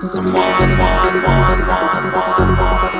Someone, one, one, one, one, one.